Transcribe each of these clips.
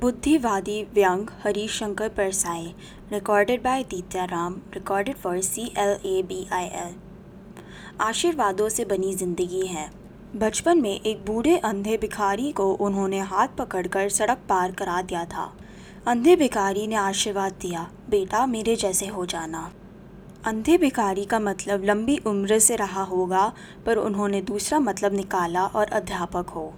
बुद्धिवादी व्यंग Harishankar Parsai recorded by Dityaram recorded for C L A B I L आशीर्वादों से बनी ज़िंदगी है। बचपन में एक बूढ़े अंधे भिखारी को उन्होंने हाथ पकड़कर सड़क पार करा दिया था। अंधे भिखारी ने आशीर्वाद दिया, बेटा, मेरे जैसे हो जाना। अंधे भिखारी का मतलब लंबी उम्र से रहा होगा, पर उन्होंने दूसरा मतलब निकाला और अध्यापक हो।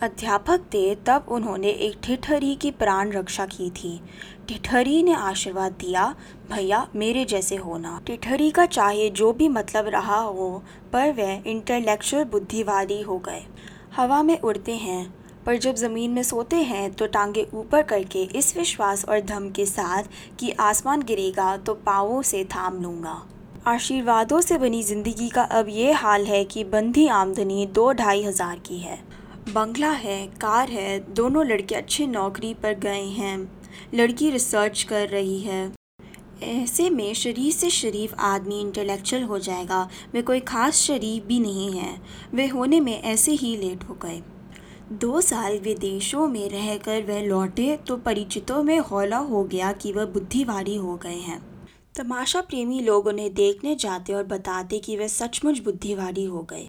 अध्यापक थे, तब उन्होंने एक ठिठरी की प्राण रक्षा की थी। ठिठरी ने आशीर्वाद दिया, भैया, मेरे जैसे होना ठिठरी का चाहे जो भी मतलब रहा हो, पर वह इंटेलेक्चुअल बुद्धिवादी हो गए। हवा में उड़ते हैं, पर जब ज़मीन में सोते हैं तो टांगे ऊपर करके इस विश्वास और धम के साथ कि आसमान गिरेगा तो पाँवों से थाम लूँगा। आशीर्वादों से बनी ज़िंदगी का अब ये हाल है कि बंधी आमदनी दो ढाई हज़ार की है। बंगला है, कार है, दोनों लड़के अच्छे नौकरी पर गए हैं। लड़की रिसर्च कर रही है। ऐसे में शरीफ से शरीफ आदमी इंटेलेक्चुअल हो जाएगा। वे कोई ख़ास शरीफ भी नहीं है। वे होने में ऐसे ही लेट हो गए। दो साल विदेशों में रहकर वह लौटे तो परिचितों में हौला हो गया कि वह बुद्धिवादी हो गए हैं। तमाशा प्रेमी लोग उन्हें देखने जाते और बताते कि वह सचमुच बुद्धिवादी हो गए।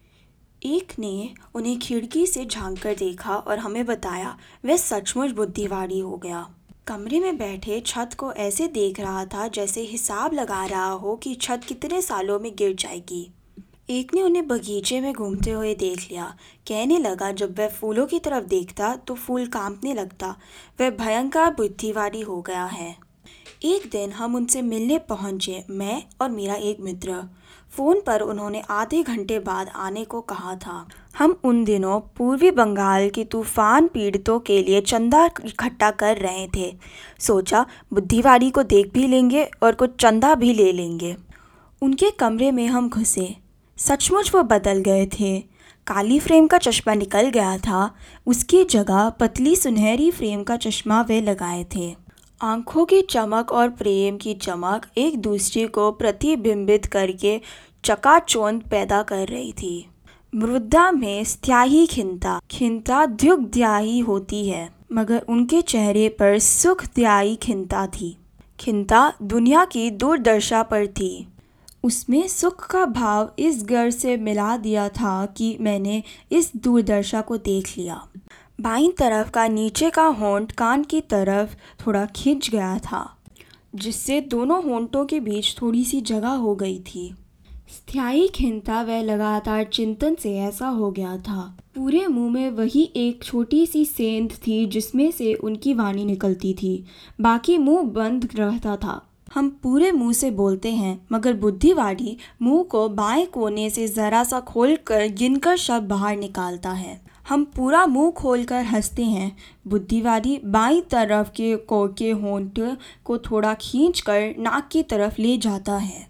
एक ने उन्हें खिड़की से झाँक कर देखा और हमें बताया, वह सचमुच बुद्धिवाड़ी हो गया। कमरे में बैठे छत को ऐसे देख रहा था जैसे हिसाब लगा रहा हो कि छत कितने सालों में गिर जाएगी। एक ने उन्हें बगीचे में घूमते हुए देख लिया। कहने लगा, जब वह फूलों की तरफ़ देखता तो फूल कांपने लगता। वह भयंकर बुद्धिवादी हो गया है। एक दिन हम उनसे मिलने पहुँचे, मैं और मेरा एक मित्र। फ़ोन पर उन्होंने आधे घंटे बाद आने को कहा था। हम उन दिनों पूर्वी बंगाल की तूफ़ान पीड़ितों के लिए चंदा इकट्ठा कर रहे थे। सोचा, बुद्धिवादी को देख भी लेंगे और कुछ चंदा भी ले लेंगे। उनके कमरे में हम घुसे। सचमुच वो बदल गए थे। काली फ्रेम का चश्मा निकल गया था। उसकी जगह पतली सुनहरी फ्रेम का चश्मा वे लगाए थे। आँखों की चमक और प्रेम की चमक एक दूसरे को प्रतिबिंबित करके चकाचौंध पैदा कर रही थी। मृदा में स्थायी खिंता खिंता द्युग्ध्यायी होती है, मगर उनके चेहरे पर सुख सुखदायी खिंता थी। खिंता दुनिया की दूरदर्शा पर थी। उसमें सुख का भाव इस घर से मिला दिया था कि मैंने इस दूरदर्शा को देख लिया। बाईं तरफ़ का नीचे का होंठ कान की तरफ़ थोड़ा खिंच गया था, जिससे दोनों होंठों के बीच थोड़ी सी जगह हो गई थी। स्थायी खिंता व लगातार चिंतन से ऐसा हो गया था। पूरे मुँह में वही एक छोटी सी सेंध थी जिसमें से उनकी वाणी निकलती थी। बाकी मुँह बंद रहता था। हम पूरे मुँह से बोलते हैं, मगर बुद्धिवादी मुँह को बाएँ कोने से ज़रा सा खोल कर गिनकर शब्द बाहर निकालता है। हम पूरा मुँह खोलकर हँसते हैं। बुद्धिवादी बाईं तरफ़ के को के होंठ को थोड़ा खींचकर नाक की तरफ़ ले जाता है।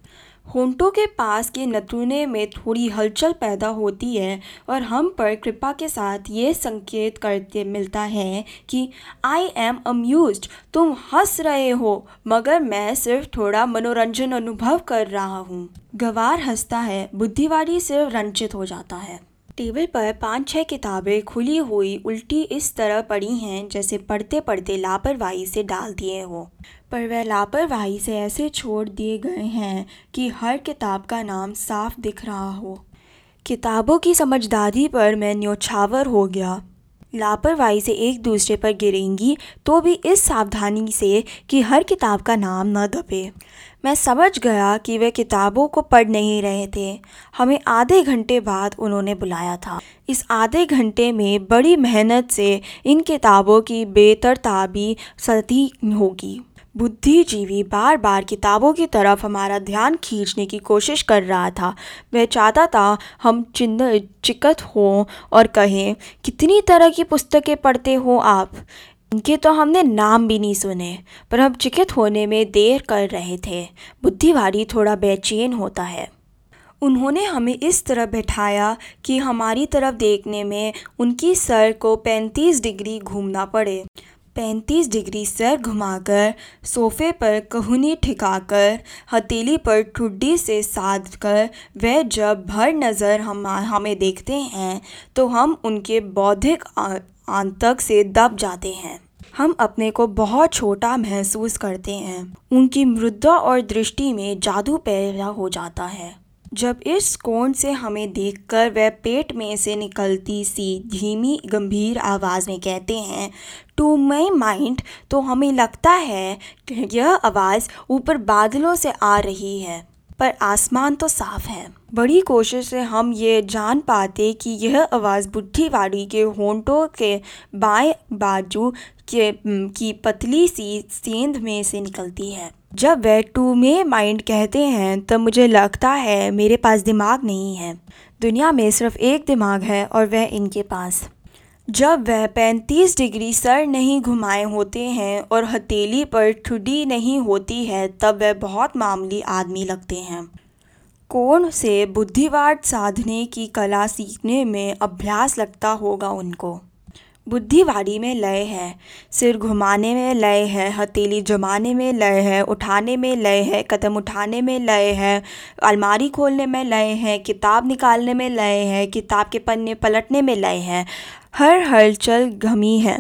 होंठों के पास के नतूने में थोड़ी हलचल पैदा होती है और हम पर कृपा के साथ ये संकेत करते मिलता है कि आई एम अम्यूज तुम हंस रहे हो, मगर मैं सिर्फ़ थोड़ा मनोरंजन अनुभव कर रहा हूँ। गवार हंसता है, बुद्धिवादी सिर्फ़ रंचित हो जाता है। टेबल पर पाँच छह किताबें खुली हुई उल्टी इस तरह पड़ी हैं जैसे पढ़ते पढ़ते लापरवाही से डाल दिए हो। पर वह लापरवाही से ऐसे छोड़ दिए गए हैं कि हर किताब का नाम साफ़ दिख रहा हो। किताबों की समझदारी पर मैं न्योछावर हो गया। लापरवाही से एक दूसरे पर गिरेंगी तो भी इस सावधानी से कि हर किताब का नाम न दबे। मैं समझ गया कि वे किताबों को पढ़ नहीं रहे थे। हमें आधे घंटे बाद उन्होंने बुलाया था। इस आधे घंटे में बड़ी मेहनत से इन किताबों की बेतरताबी सती होगी। बुद्धिजीवी बार बार किताबों की तरफ़ हमारा ध्यान खींचने की कोशिश कर रहा था। वह चाहता था हम चिन्ह चिकत हों और कहें, कितनी तरह की पुस्तकें पढ़ते हो आप? इनके तो हमने नाम भी नहीं सुने, पर हम चिकित होने में देर कर रहे थे। बुद्धिवारी थोड़ा बेचैन होता है। उन्होंने हमें इस तरह बैठाया कि हमारी तरफ़ देखने में उनकी सर को पैंतीस डिग्री घूमना पड़े। पैंतीस डिग्री सर घुमाकर, सोफे पर कहुनी ठिकाकर, हथेली पर ठुड्डी से साध कर वह जब भर नज़र हम, हमें देखते हैं तो हम उनके बौद्धिक आंतक से दब जाते हैं। हम अपने को बहुत छोटा महसूस करते हैं। उनकी मृदा और दृष्टि में जादू पैदा हो जाता है। जब इस कोण से हमें देखकर वह पेट में से निकलती सी धीमी, गंभीर आवाज़ में कहते हैं टू मई माइंड तो हमें लगता है कि यह आवाज़ ऊपर बादलों से आ रही है। पर आसमान तो साफ़ है। बड़ी कोशिश से हम ये जान पाते कि यह आवाज़ बुढ़ीवाड़ी के होंठों के बाएँ बाजू के की पतली सी सेंध में से निकलती है। जब वह टू मे माइंड कहते हैं, तब मुझे लगता है मेरे पास दिमाग नहीं है। दुनिया में सिर्फ़ एक दिमाग है और वह इनके पास। जब वह पैंतीस डिग्री सर नहीं घुमाए होते हैं और हथेली पर ठुडी नहीं होती है, तब वह बहुत मामूली आदमी लगते हैं। कोण से बुद्धिवाद साधने की कला सीखने में अभ्यास लगता होगा उनको? बुद्धिवाड़ी में लय है, सिर घुमाने में लय है, हथेली जमाने में लय है, उठाने में लय है, कदम उठाने में लय है, अलमारी खोलने में लय है, किताब निकालने में लय है, किताब के पन्ने पलटने में लय है। हर हलचल घमी है।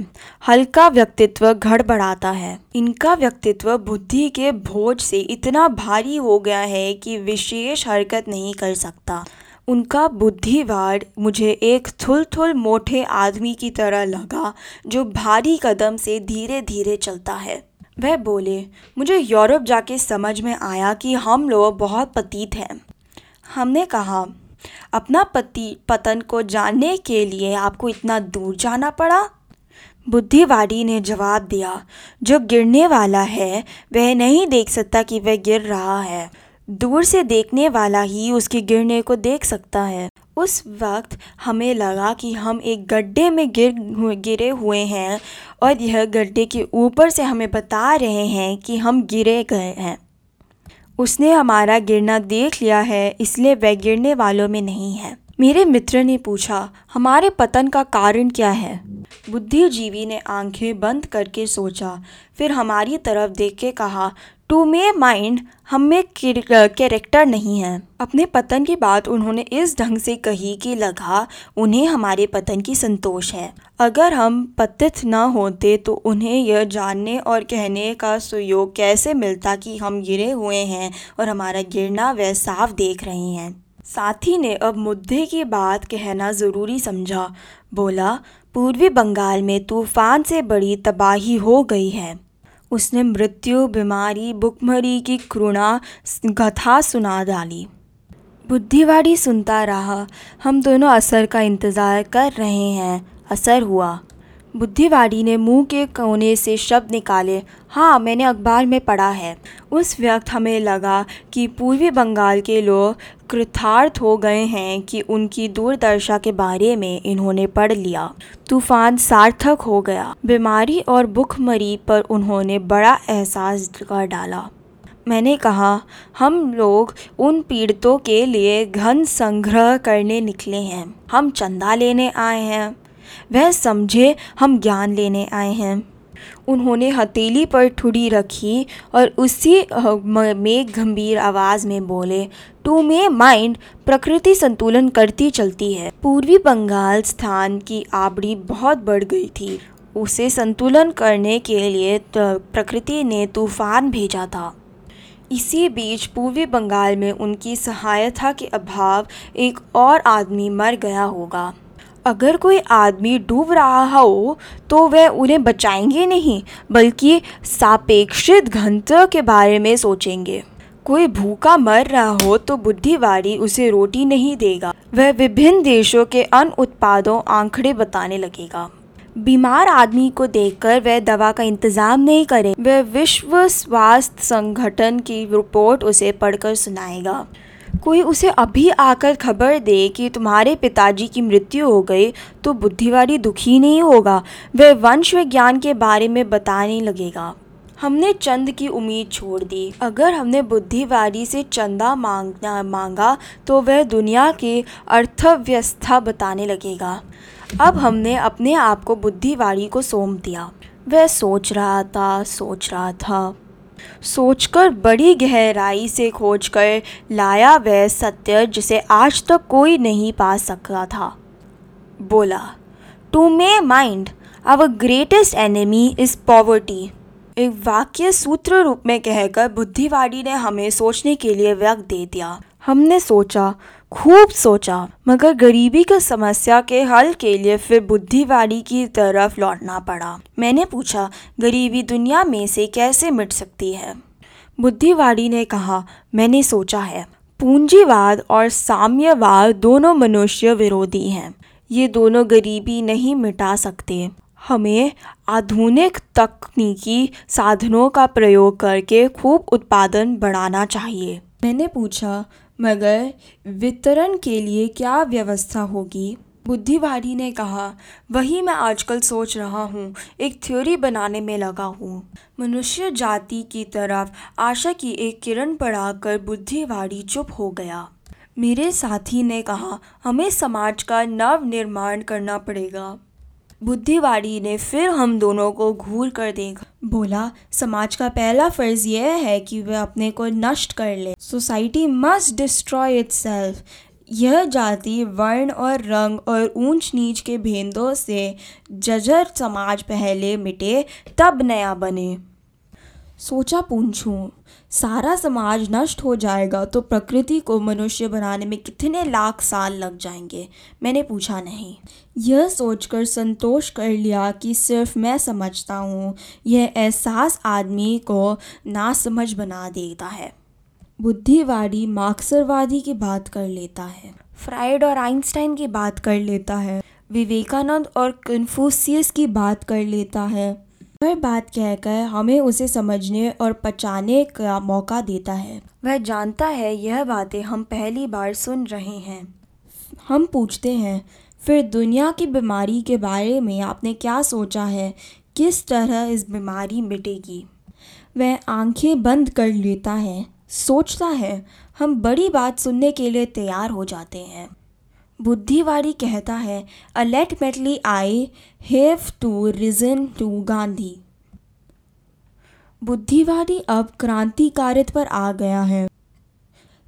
हल्का व्यक्तित्व गड़बड़ाता है। इनका व्यक्तित्व बुद्धि के बोझ से इतना भारी हो गया है कि विशेष हरकत नहीं कर सकता। उनका बुद्धिवाद मुझे एक थुल थुल मोटे आदमी की तरह लगा, जो भारी कदम से धीरे धीरे चलता है। वह बोले, मुझे यूरोप जाके समझ में आया कि हम लोग बहुत पतीत हैं। हमने कहा अपना पति, पतन को जानने के लिए आपको इतना दूर जाना पड़ा? बुद्धिवादी ने जवाब दिया, जो गिरने वाला है, वह नहीं देख सकता कि वह गिर रहा है। दूर से देखने वाला ही उसके गिरने को देख सकता है। उस वक्त हमें लगा कि हम एक गड्ढे में गिर गिरे हुए हैं और यह गड्ढे के ऊपर से हमें बता रहे हैं कि हम गिरे गए हैं। उसने हमारा गिरना देख लिया है, इसलिए वह गिरने वालों में नहीं है। मेरे मित्र ने पूछा, हमारे पतन का कारण क्या है? बुद्धिजीवी ने आँखें बंद करके सोचा। फिर हमारी तरफ़ देख के कहा, टू मे माइंड, हम में कैरेक्टर नहीं है। अपने पतन की बात उन्होंने इस ढंग से कही कि लगा, उन्हें हमारे पतन की संतोष है। अगर हम पतित न होते तो उन्हें यह जानने और कहने का सुयोग कैसे मिलता कि हम गिरे हुए हैं और हमारा गिरना वह साफ़ देख रहे हैं? साथी ने अब मुद्दे की बात कहना ज़रूरी समझा। बोला पूर्वी बंगाल में तूफ़ान से बड़ी तबाही हो गई है। उसने मृत्यु, बीमारी, भुखमरी की करुणा कथा सुना डाली। बुद्धिवाड़ी सुनता रहा, हम दोनों असर का इंतज़ार कर रहे हैं। असर हुआ। बुद्धिवाड़ी ने मुँह के कोने से शब्द निकाले हाँ मैंने अखबार में पढ़ा है। उस वक्त हमें लगा कि पूर्वी बंगाल के लोग कृतार्थ हो गए हैं कि उनकी दूरदर्शा के बारे में इन्होंने पढ़ लिया। तूफ़ान सार्थक हो गया। बीमारी और भुखमरी पर उन्होंने बड़ा एहसास कर डाला। मैंने कहा, हम लोग उन पीड़ितों के लिए घन संग्रह करने निकले हैं। हम चंदा लेने आए हैं। वह समझे हम ज्ञान लेने आए हैं। उन्होंने हथेली पर ठुड़ी रखी और उसी में गंभीर आवाज़ में बोले टू मे माइंड प्रकृति संतुलन करती चलती है। पूर्वी बंगाल स्थान की आबड़ी बहुत बढ़ गई थी। उसे संतुलन करने के लिए तो प्रकृति ने तूफ़ान भेजा था। इसी बीच पूर्वी बंगाल में उनकी सहायता के अभाव एक और आदमी मर गया होगा। अगर कोई आदमी डूब रहा हो तो वह उन्हें बचाएँगे नहीं, बल्कि सापेक्षित घनत्व के बारे में सोचेंगे। कोई भूखा मर रहा हो तो बुद्धिवाड़ी उसे रोटी नहीं देगा। वह विभिन्न देशों के अन्य उत्पादों, आंकड़े बताने लगेगा। बीमार आदमी को देखकर वह दवा का इंतज़ाम नहीं करे। वह विश्व स्वास्थ्य संगठन की रिपोर्ट उसे पढ़कर सुनाएगा। कोई उसे अभी आकर खबर दे कि तुम्हारे पिताजी की मृत्यु हो गई तो बुद्धिवादी दुखी नहीं होगा। वह वंश विज्ञान के बारे में बताने लगेगा। हमने चंद की उम्मीद छोड़ दी। अगर हमने बुद्धिवादी से चंदा मांगना, मांगा तो वह दुनिया की अर्थव्यवस्था बताने लगेगा। अब हमने अपने आप को बुद्धिवादी को सौंप दिया। वह सोच रहा था, सोच रहा था। सोचकर बड़ी गहराई से खोज कर लाया वह सत्य जिसे आज तक कोई नहीं पा सका था। बोला to my mind our greatest enemy is poverty एक वाक्य सूत्र रूप में कहकर बुद्धिवादी ने हमें सोचने के लिए व्यक्त दे दिया। हमने सोचा खूब सोचा, मगर गरीबी की समस्या के हल के लिए फिर बुद्धिवादी की तरफ़ लौटना पड़ा। मैंने पूछा, गरीबी दुनिया में से कैसे मिट सकती है? बुद्धिवादी ने कहा, मैंने सोचा है, पूंजीवाद और साम्यवाद दोनों मनुष्य विरोधी हैं। ये दोनों गरीबी नहीं मिटा सकते। हमें आधुनिक तकनीकी साधनों का प्रयोग करके खूब उत्पादन बढ़ाना चाहिए। मैंने पूछा मगर वितरण के लिए क्या व्यवस्था होगी? बुद्धिवादी ने कहा, वही मैं आजकल सोच रहा हूँ, एक थ्योरी बनाने में लगा हूँ। मनुष्य जाति की तरफ़ आशा की एक किरण पढ़ाकर बुद्धिवादी चुप हो गया। मेरे साथी ने कहा, हमें समाज का नव निर्माण करना पड़ेगा। बुद्धिवादी ने फिर हम दोनों को घूर कर देखा। बोला, समाज का पहला फ़र्ज़ यह है कि वह अपने को नष्ट कर ले। Society must destroy itself. यह जाति, वर्ण और रंग और ऊंच नीच के भेदों से जजर समाज पहले मिटे, तब नया बने। सोचा पूछूँ, सारा समाज नष्ट हो जाएगा तो प्रकृति को मनुष्य बनाने में कितने लाख साल लग जाएँगे? मैंने पूछा नहीं। यह सोचकर संतोष कर लिया कि सिर्फ़ मैं समझता हूँ, यह एहसास आदमी को नासमझ बना देता है। बुद्धिवादी मार्क्सवादी की बात कर लेता है। फ्राइड और आइंस्टाइन की बात कर लेता है। विवेकानंद और कन्फ्यूशियस की बात कर लेता है। हर बात कहकर हमें उसे समझने और पचाने का मौका देता है। वह जानता है यह बातें हम पहली बार सुन रहे हैं। हम पूछते हैं, फिर दुनिया की बीमारी के बारे में आपने क्या सोचा है? किस तरह इस बीमारी मिटेगी? वह आँखें बंद कर लेता है। सोचता है, हम बड़ी बात सुनने के लिए तैयार हो जाते हैं। बुद्धिवाड़ी कहता है ultimately I have to reason to Gandhi बुद्धिवादी अब क्रांतिकारित पर आ गया है।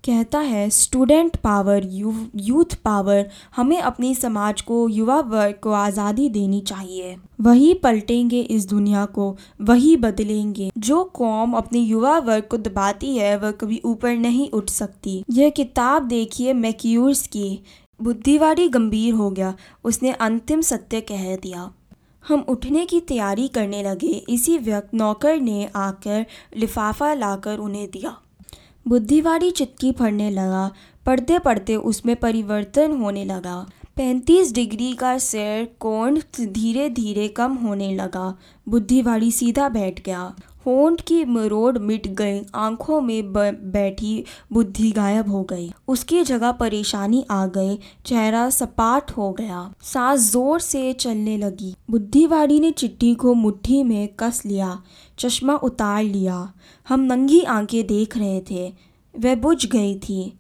कहता है, student power, you, youth power, हमें अपनी समाज को, युवा वर्ग को आज़ादी देनी चाहिए। वही पलटेंगे इस दुनिया को, वही बदलेंगे। जो कौम अपने युवा वर्ग को दबाती है, वह कभी ऊपर नहीं उठ सकती। यह किताब देखिए मैक्यूर्स की। बुद्धिवादी गंभीर हो गया। उसने अंतिम सत्य कह दिया। हम उठने की तैयारी करने लगे। इसी वक्त नौकर ने आकर लिफाफा लाकर उन्हें दिया। बुद्धिवादी चिटकी पढ़ने लगा। पढ़ते पढ़ते उसमें परिवर्तन होने लगा। पैंतीस डिग्री का सिर कोण धीरे धीरे कम होने लगा। बुद्धिवाड़ी सीधा बैठ गया। होंठ की मरोड़ मिट गई। आँखों में बैठी बुद्धि गायब हो गई। उसकी जगह परेशानी आ गई। चेहरा सपाट हो गया। सांस ज़ोर से चलने लगी। बुद्धिवाड़ी ने चिट्ठी को मुट्ठी में कस लिया। चश्मा उतार लिया। हम नंगी आँखें देख रहे थे। वह बुझ गई थी।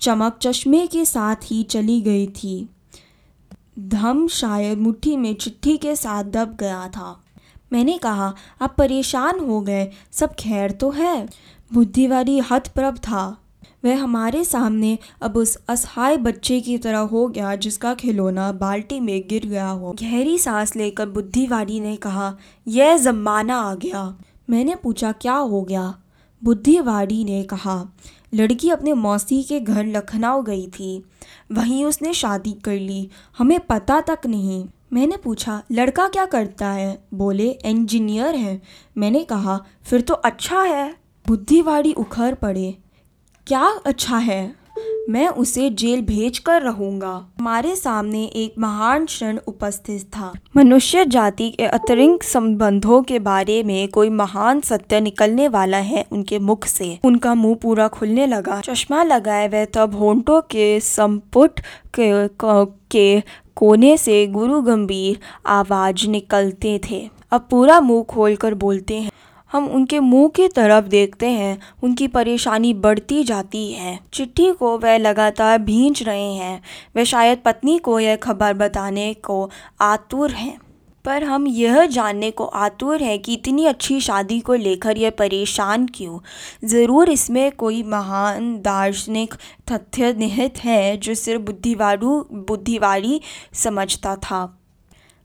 चमक चश्मे के साथ ही चली गई थी। धम शायद मुट्ठी में चिट्ठी के साथ दब गया था। मैंने कहा, आप परेशान हो गए। सब खैर तो है? बुद्धिवारी हथप्रभ था। वह हमारे सामने अब उस असहाय बच्चे की तरह हो गया जिसका खिलौना बाल्टी में गिर गया हो। गहरी सांस लेकर बुद्धिवादी ने कहा, यह जमाना आ गया। मैंने पूछा, क्या हो गया? बुद्धिवादी ने कहा, लड़की अपने मौसी के घर लखनऊ गई थी। वहीं उसने शादी कर ली। हमें पता तक नहीं। मैंने पूछा, लड़का क्या करता है? बोले, इंजीनियर है। मैंने कहा, फिर तो अच्छा है। बुद्धिवाड़ी उखड़ पड़े। क्या अच्छा है? मैं उसे जेल भेज कर रहूँगा। हमारे सामने एक महान क्षण उपस्थित था। मनुष्य जाति के अतिरिक्त संबंधों के बारे में कोई महान सत्य निकलने वाला है उनके मुख से। उनका मुँह पूरा खुलने लगा। चश्मा लगाए वह तब होंठों के संपुट के, के कोने से गुरु गंभीर आवाज़ निकलते थे। अब पूरा मुँह खोलकर बोलते हैं हम उनके मुँह की तरफ़ देखते हैं, उनकी परेशानी बढ़ती जाती है। चिट्ठी को वह लगातार भींच रहे हैं। वे शायद पत्नी को यह खबर बताने को आतुर हैं। पर हम यह जानने को आतुर हैं कि इतनी अच्छी शादी को लेकर यह परेशान क्यों? ज़रूर इसमें कोई महान दार्शनिक तथ्य निहित है जो सिर्फ़ बुद्धिवारू, बुद्धिवारी समझता था।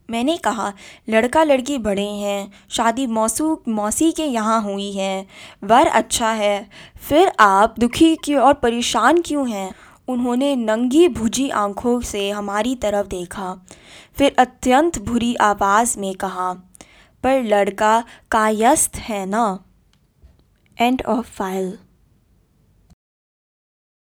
मैंने कहा लड़का लड़की बड़े हैं, शादी मौसू, मौसी के यहाँ हुई है, वर अच्छा है, फिर आप दुखी क्यों और परेशान क्यों हैं? उन्होंने नंगी भुजी आँखों से हमारी तरफ़ देखा, फिर अत्यंत बुरी आवाज़ में कहा, पर लड़का कायस्थ है ना? End of file